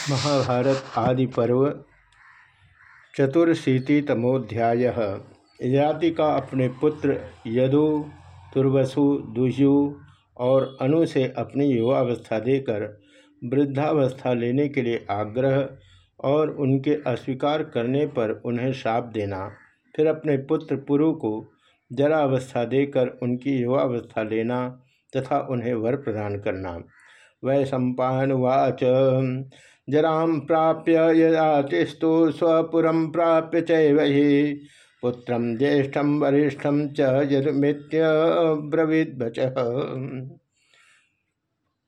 महाभारत आदि पर्व चतुर्शीतितमोध्याय। ययाति का अपने पुत्र यदु, तुर्वसु दुजु और अनु से अपनी युवावस्था देकर वृद्धावस्था लेने के लिए आग्रह और उनके अस्वीकार करने पर उन्हें श्राप देना। फिर अपने पुत्र पुरु को जरा अवस्था देकर उनकी युवावस्था लेना तथा उन्हें वर प्रदान करना। वै सम्पावाच जरा प्राप्य यजातिस्तु स्वपुर प्राप्य चैवहि पुत्र ज्येष्ठम वरिष्ठम च यदुमित्य ब्रवीद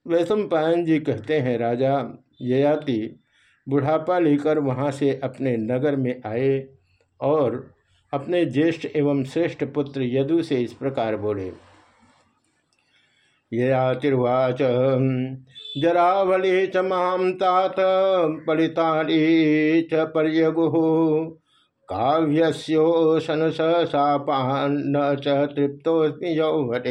वैश्व पायन जी कहते हैं, राजा, ययाति बुढ़ापा लेकर वहाँ से अपने नगर में आए और अपने ज्येष्ठ एवं श्रेष्ठ पुत्र यदु से इस प्रकार बोले ययातिर्वाच जरावली च माम तात च पर्यगु। काव्योशन सापान्न च तृप्तोस्मि यौवटे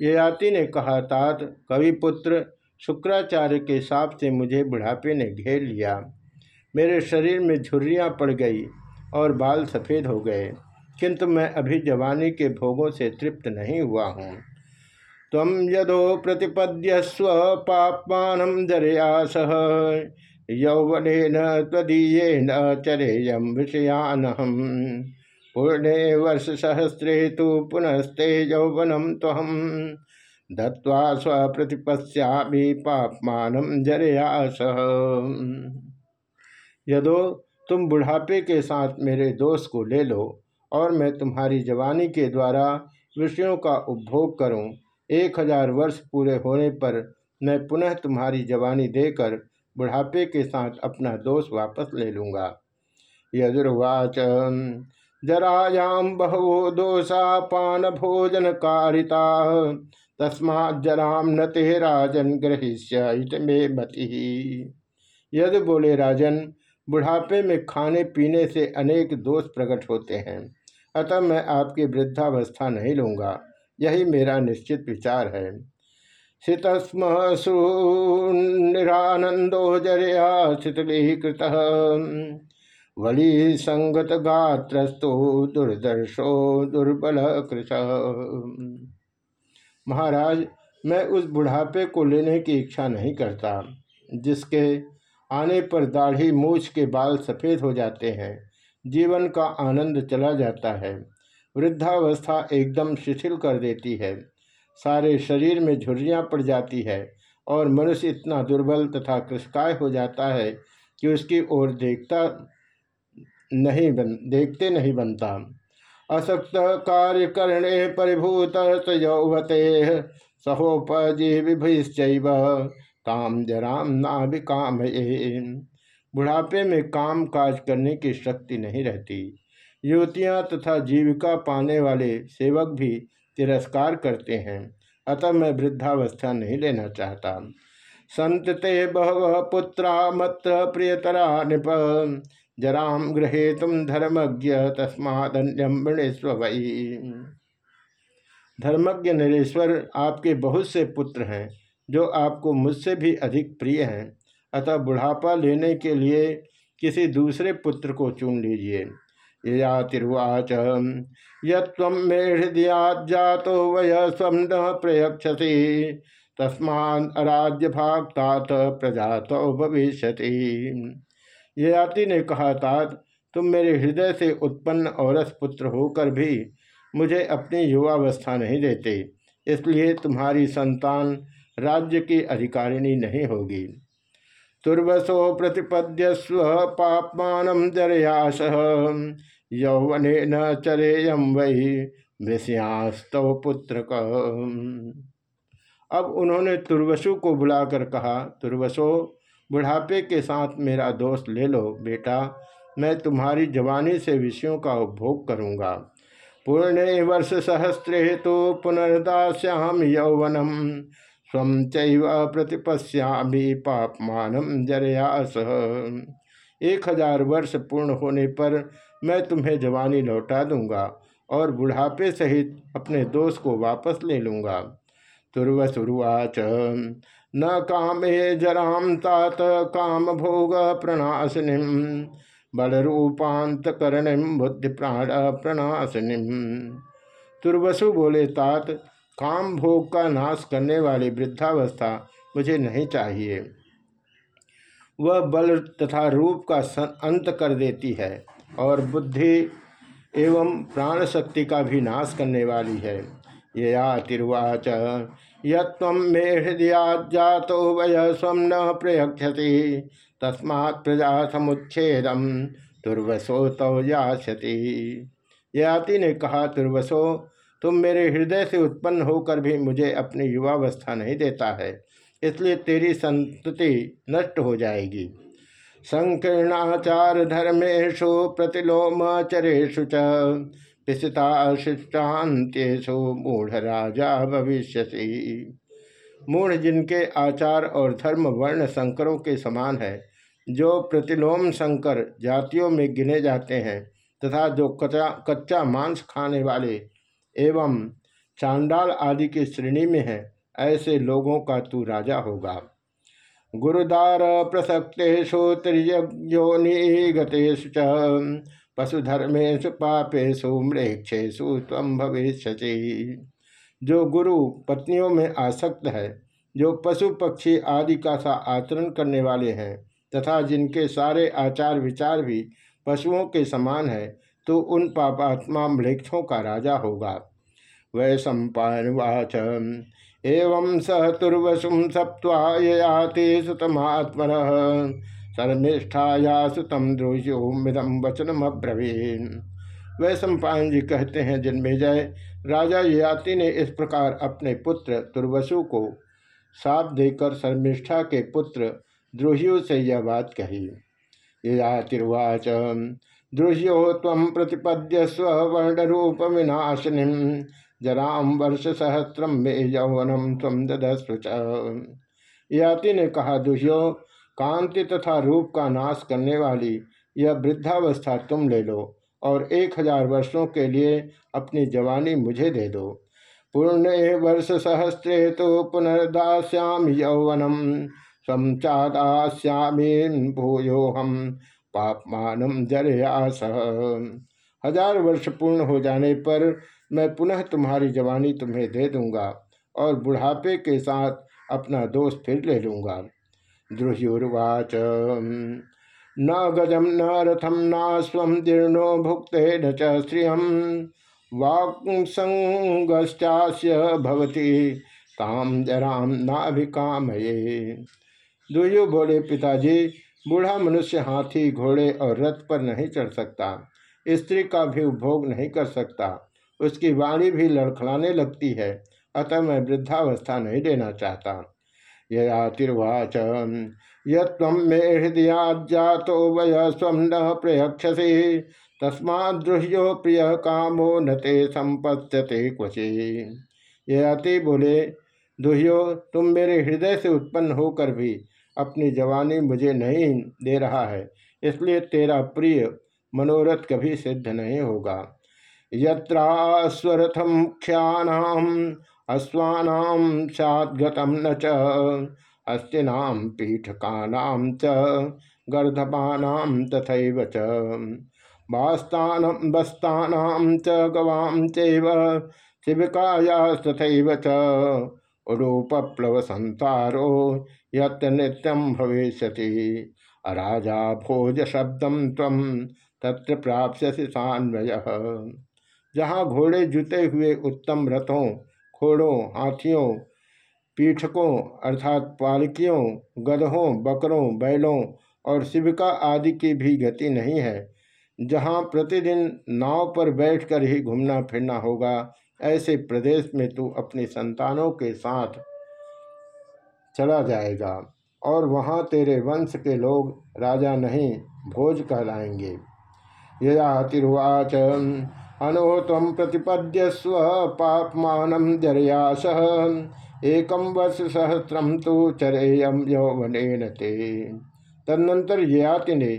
ययाति ने कहा, तात, कविपुत्र, शुक्राचार्य के साप से मुझे बुढ़ापे ने घेर लिया। मेरे शरीर में झुर्रियाँ पड़ गई और बाल सफ़ेद हो गए। किंतु मैं अभी जवानी के भोगों से तृप्त नहीं हुआ हूँ। तम यदो प्रतिपद्यस्व पापमान जरया सह यौवन तदीयेन चरेयम विषयान पूर्णे वर्ष सहस्रे तो पुनस्ते यौवनम तहम दत्वा स्वप्रतिपश्यामी पापमान जरया सह यदो तुम बुढ़ापे के साथ मेरे दोस्त को ले लो और मैं तुम्हारी जवानी के द्वारा विषयों का उपभोग करूँ एक हज़ार वर्ष पूरे होने पर मैं पुनः तुम्हारी जवानी देकर बुढ़ापे के साथ अपना दोष वापस ले लूँगा। यजुर्वाच जरायाम बहवो दोषा पान भोजन कारिता, तस्मात् न ते राजन ग्रहिष्य में मति। यदि बोले राजन, बुढ़ापे में खाने पीने से अनेक दोष प्रकट होते हैं, अतः मैं आपकी वृद्धावस्था नहीं लूँगा। यही मेरा निश्चित विचार है। शीतस्म सुरानंदो ज़रिया शीतलीकृत वली संगत गात्रस्तो दुर्दर्शो दुर्बल कृष। महाराज, मैं उस बुढ़ापे को लेने की इच्छा नहीं करता, जिसके आने पर दाढ़ी मूछ के बाल सफ़ेद हो जाते हैं, जीवन का आनंद चला जाता है। वृद्धावस्था एकदम शिथिल कर देती है। सारे शरीर में झुर्रियाँ पड़ जाती है और मनुष्य इतना दुर्बल तथा कृषकाय हो जाता है कि उसकी ओर देखता नहीं बन, देखते नहीं बनता। असक्त कार्य करने परिभूत यौवते सहोपजीविभिश्चैव काम जराम नाभिकाम बुढ़ापे में काम काज करने की शक्ति नहीं रहती। युवतियाँ तथा जीविका पाने वाले सेवक भी तिरस्कार करते हैं। अतः मैं वृद्धावस्था नहीं लेना चाहता। संत ते बहव पुत्रा मत प्रियतरा नृप। जराम गृहे तुम धर्मज्ञ तस्मादन्यम वही धर्मज्ञ नरेश्वर आपके बहुत से पुत्र हैं, जो आपको मुझसे भी अधिक प्रिय हैं। अतः बुढ़ापा लेने के लिए किसी दूसरे पुत्र को चुन लीजिए। ययातिर्वाच यम मे हृदयाजातो वय स्व न प्रयक्षसी तस्माद्य भागतात प्रजा तो भविष्य ययाति ने कहा, तात, तुम मेरे हृदय से उत्पन्न औरस पुत्र होकर भी मुझे अपनी युवावस्था नहीं देते, इसलिए तुम्हारी संतान राज्य की अधिकारिणी नहीं होगी। तुर्वसो प्रतिपद्यस्व पापमान जरयास यौवन न चरेयम वही वृष्यास्तव पुत्र अब उन्होंने तुर्वसु को बुलाकर कहा, तुर्वसो, बुढ़ापे के साथ मेरा दोस्त ले लो, बेटा। मैं तुम्हारी जवानी से विषयों का उपभोग करूँगा। पूर्णे वर्ष सहस्रे तो पुनर्दास्याम यौवनम। स्व चैव प्रतिपश्यामी पापमान जरयास। एक हज़ार वर्ष पूर्ण होने पर मैं तुम्हें जवानी लौटा दूँगा और बुढ़ापे सहित अपने दोस्त को वापस ले लूँगा। तुर्वसुर्वाच। न कामे जराम तात काम भोग प्रणाशिनी बल रूपांत करणिम बुद्धि प्राण प्रणाशिनी तुर्वसु बोले, तात, काम भोग का नाश करने वाली वृद्धावस्था मुझे नहीं चाहिए। वह बल तथा रूप का अंत कर देती है। और बुद्धि एवं प्राण शक्ति का भी नाश करने वाली है। ये तिरुवाच। यम मे हृदयाजातो वय स्व न प्रयक्षति तस्मा प्रजा समुच्छेदम दुर्वसो तो याति यति ने कहा, दुर्वसो, तुम मेरे हृदय से उत्पन्न होकर भी मुझे अपनी युवावस्था नहीं देता है। इसलिए तेरी संतति नष्ट हो जाएगी। संकीर्णाचार धर्मेशु प्रतिलोमचरेशु च पिता शिष्टान्तेषु मूढ़ राजा भविष्य मूढ़ जिनके आचार और धर्म वर्ण संकरों के समान है, जो प्रतिलोम संकर जातियों में गिने जाते हैं, तथा जो कच्चा कच्चा मांस खाने वाले एवं चांडाल आदि की श्रेणी में है, ऐसे लोगों का तू राजा होगा। गुरुदार प्रसक्तेषु त्रियोनि गतेषु च। पशुधर्मेशु पापेशु मृक्षेशु तम भविष्य जो गुरु पत्नियों में आसक्त है, जो पशु पक्षी आदि का सा आचरण करने वाले हैं, तथा जिनके सारे आचार विचार भी पशुओं के समान है तो उन पापात्मा मृक्षों का राजा होगा। वै सम्पावाच एवं स तुर्वसुम सप्तायाति सुतमात्मन। शर्मिष्ठाया सुतम द्रोह्यो मृदम वचनम अब्रवीन वह सम्पायन जी कहते हैं जन्मेजय राजा याति ने इस प्रकार अपने पुत्र तुर्वसु को साप देकर शर्मिष्ठा के पुत्र द्रोहियों से यह बात कही। यातिर्वाच द्रोह्यो तम प्रतिपद्य स्वर्ण रूप विनाशिनी जराम वर्ष सहस्त्रम में यौवनम तम ददस्वच याति ने कहा, दुह्यो, कांति तथा रूप का नाश करने वाली यह वृद्धावस्था तुम ले लो और एक हज़ार वर्षों के लिए अपनी जवानी मुझे दे दो। पूर्ण वर्ष सहस्त्रे तो पुनर्दास्याम यौवनम समचादास्यामीन भूयो हम पापमानम सह हज़ार वर्ष पूर्ण हो जाने पर मैं पुनः तुम्हारी जवानी तुम्हें दे दूँगा और बुढ़ापे के साथ अपना दोष फिर ले लूँगा। द्रुह्युर्वाच न गजम न रथम न स्व जीर्णो भुक्त न च्रियम वाक्संगश्चास्य भवती काम जराम नाभिकामये। दुयो बोले, पिताजी, बूढ़ा मनुष्य हाथी, घोड़े और रथ पर नहीं चढ़ सकता। स्त्री का भी उपभोग नहीं कर सकता। उसकी वाणी भी लड़खड़ाने लगती है, अतः मैं वृद्धावस्था नहीं देना चाहता। यतिर्वाच यम मे हृदयाजातो वय स्व न प्रयक्षसे तस्माद्रुह्यो प्रिय कामो न ते संपत्यते क्वचे। यति बोले, दुह्यो, तुम मेरे हृदय से उत्पन्न होकर भी अपनी जवानी मुझे नहीं दे रहा है, इसलिए तेरा प्रिय मनोरथ कभी सिद्ध नहीं होगा। यत्रास्वरथम ख्यानाम अश्वानाम साद्गतम न च। अस्तिनाम पीठकानाम च गर्धपानाम तथैव च। बास्तानम बस्तानाम च गवाम चैव शिविकायास्तथैव च। उरूपप्लव संतारो यत् नित्यम भविष्यति। अराजा भोज शब्दम तम तत्र प्राप्स्यसि सान्वय। जहाँ घोड़े जुते हुए उत्तम रथों घोड़ों हाथियों, पीठकों अर्थात पालकियों, गधों, बकरों, बैलों और शिविका आदि की भी गति नहीं है। जहाँ प्रतिदिन नाव पर बैठकर ही घूमना फिरना होगा, ऐसे प्रदेश में तू अपनी संतानों के साथ चला जाएगा और वहाँ तेरे वंश के लोग राजा नहीं, भोज कहलाएँगे। यतिर्वाच अनो तम प्रतिपद्य स्व पापमान जरयास। एक वर्ष सहस्रम तो चरेयम यौवन ते। तदनंतर ययाति ने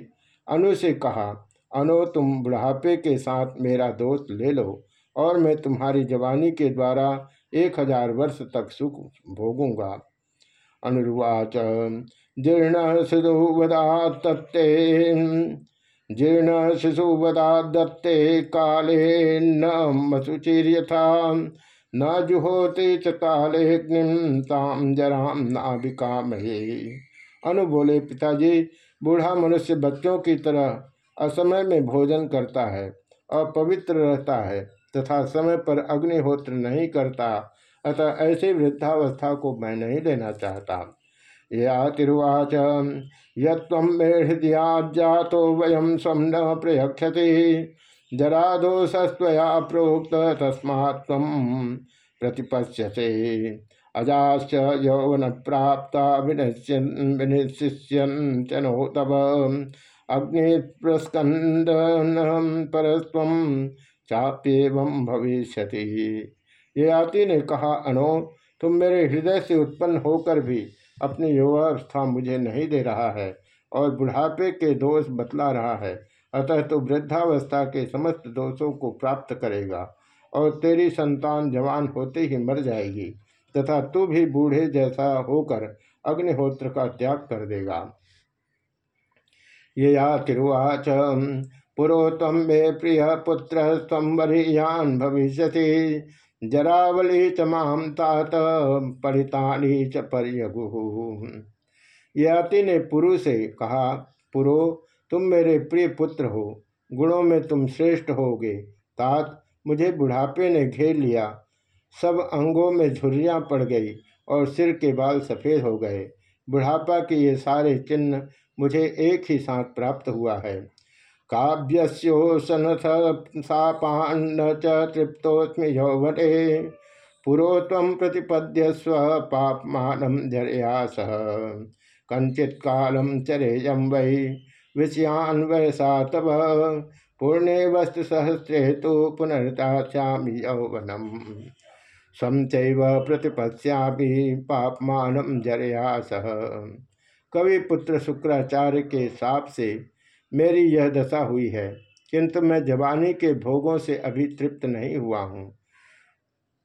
अनु से कहा, अनो, तुम बुढ़ापे के साथ मेरा दोस्त ले लो और मैं तुम्हारी जवानी के द्वारा एक हज़ार वर्ष तक सुख भोगूँगा। अनुवाच जीर्ण शिशुवदा दत्ते जीर्ण शिशुवदा दत्ते काले न मसुचिर्यथा, न जुहोते च काले ताम जराम नाभिकामहे। अनु बोले, पिताजी, बूढ़ा मनुष्य बच्चों की तरह असमय में भोजन करता है, अपवित्र रहता है, तथा समय पर अग्निहोत्र नहीं करता, अतः ऐसी वृद्धावस्था को मैं नहीं लेना चाहता। या तिरुवाच यम मे हृदयाजातो वयम स्व न प्रयक्षति जरा दोषस्वया प्रोक्त तस्मा प्रतिपश्यसे अजाश्च यौवन प्राप्त तब अग्नि प्रस्कंदन परस्व भविष्य ययाति ने कहा अनो तुम मेरे हृदय से उत्पन्न होकर भी अपनी युवावस्था मुझे नहीं दे रहा है और बुढ़ापे के दोष बतला रहा है। अतः तो वृद्धावस्था के समस्त दोषों को प्राप्त करेगा और तेरी संतान जवान होते ही मर जाएगी, तथा तू भी बूढ़े जैसा होकर अग्निहोत्र का त्याग कर देगा। ये या तिरुवाच, पुरोत्तम मे प्रिय पुत्र संवरीयान भविष्य जरावली च माम तात परितानी च पर्यगु। याति ने पुरु से कहा, पुरो, तुम मेरे प्रिय पुत्र हो, गुणों में तुम श्रेष्ठ होगे। तात, मुझे बुढ़ापे ने घेर लिया, सब अंगों में झुर्रियाँ पड़ गई और सिर के बाल सफ़ेद हो गए। बुढ़ापा के ये सारे चिन्ह मुझे एक ही साथ प्राप्त हुआ है। काव्योसन सापान्न च तृप्तोस्मि यौवटे पुरो तम प्रतिपद्य स्व पापमान झरया सह कंचित कालम चरेयम वै विषयान वयसा तब पूर्णे वस्तु सहस्रे तो पुनर्दास्यामी यौवनम समचैव प्रतिपत्स्यापि पापमान जरया सह कवि शुक्राचार्य के साप से मेरी यह दशा हुई है, किंतु मैं जवानी के भोगों से अभी तृप्त नहीं हुआ हूँ।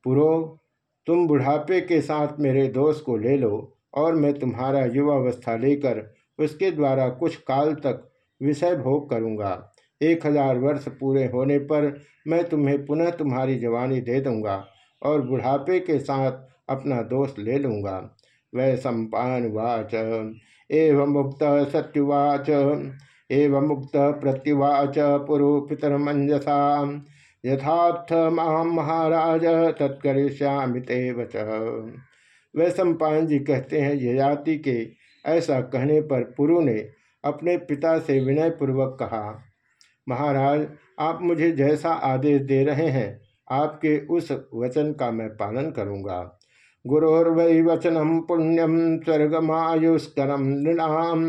पुरो, तुम बुढ़ापे के साथ मेरे दोष को ले लो और मैं तुम्हारा युवावस्था लेकर उसके द्वारा कुछ काल तक विषय भोग करूँगा। एक हज़ार वर्ष पूरे होने पर मैं तुम्हें पुनः तुम्हारी जवानी दे दूँगा और बुढ़ापे के साथ अपना दोष ले लूँगा। वै सम्पावाच एवं मुक्त सत्युवाच। एवं मुक्त प्रत्युवाच पुरु पितरमंजसा यथार्थ माम महाराज, तत्करिष्यामि ते वच। वह सम्पायन जी कहते हैं यजाति के ऐसा कहने पर पुरु ने अपने पिता से विनय पूर्वक कहा, महाराज, आप मुझे जैसा आदेश दे रहे हैं, आपके उस वचन का मैं पालन करूँगा। गुरोर्वै वचनम पुण्यम, स्वर्गमायुष्करम नृणाम।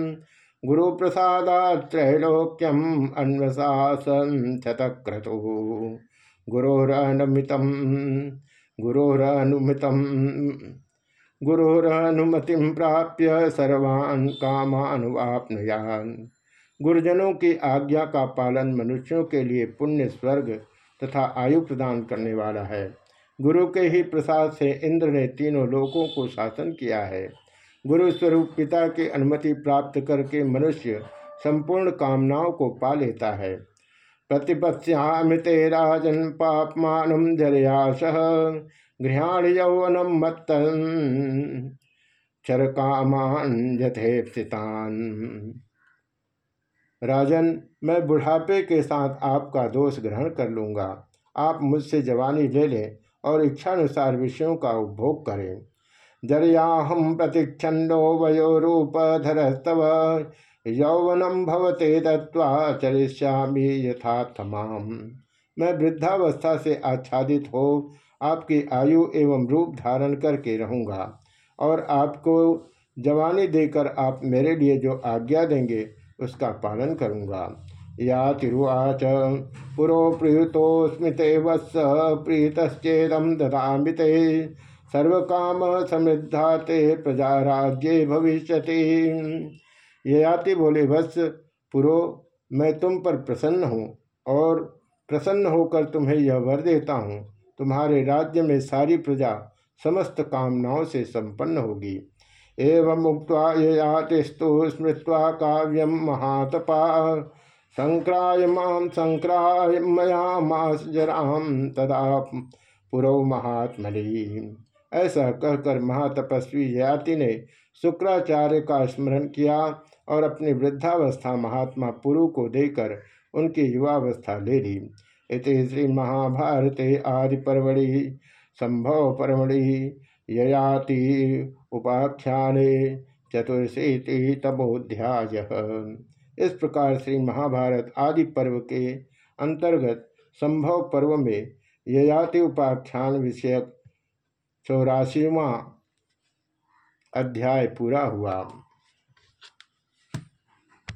गुरु प्रसाद प्रसादात्रैलोक्यम अन्वशासन शतक्रतु गुरोरनुमितम गुरोरनुमितम गुरोरनुमतिम प्राप्य सर्वान् कामानुवापनुयान। गुरुजनों की आज्ञा का पालन मनुष्यों के लिए पुण्य स्वर्ग तथा आयु प्रदान करने वाला है। गुरु के ही प्रसाद से इंद्र ने तीनों लोकों को शासन किया है। गुरु स्वरूप पिता की अनुमति प्राप्त करके मनुष्य संपूर्ण कामनाओं को पा लेता है। प्रतिपत्स्यामृते राजन पापमान जरयास गृहाण यौवनम मत्तन चर कामान राजन, मैं बुढ़ापे के साथ आपका दोष ग्रहण कर लूँगा। आप मुझसे जवानी ले लें और इच्छानुसार विषयों का उपभोग करें। जरियाहम रूप धरस्तव यौवनम भवते दत्वा चरिष्यामी यथाथमाम मैं वृद्धावस्था से आच्छादित हो, आपकी आयु एवं रूप धारण करके रहूँगा और आपको जवानी देकर आप मेरे लिए जो आज्ञा देंगे, उसका पालन करूँगा। या तिरुवाच पुरो प्रीतोस्मिते वत्स प्रीतश्चेदम ददामिते सर्वकाम समृद्धा ते प्रजा राज्य भविष्य ये आति बोले वत्स पुरो, मैं तुम पर प्रसन्न हूँ और प्रसन्न होकर तुम्हें यह वर देता हूँ। तुम्हारे राज्य में सारी प्रजा समस्त कामनाओं से संपन्न होगी। एवं मुक्त ययातिस्तु स्मृत्वा काव्यम महातपा। संक्राय माम संक्राय मया मास जराम तदा पुरो महात्मनि। ऐसा कहकर महातपस्वी जयाति ने शुक्राचार्य का स्मरण किया और अपनी वृद्धावस्था महात्मा पुरु को देकर उनकी युवावस्था ले ली। इति श्री महाभारते आदि परवड़ि संभव परमणि ययाति उपाख्याने चतुर्शीति तमोध्याय इस प्रकार श्री महाभारत आदि पर्व के अंतर्गत संभव पर्व में ययाति उपाख्यान विषयक चौरासीवा अध्याय पूरा हुआ।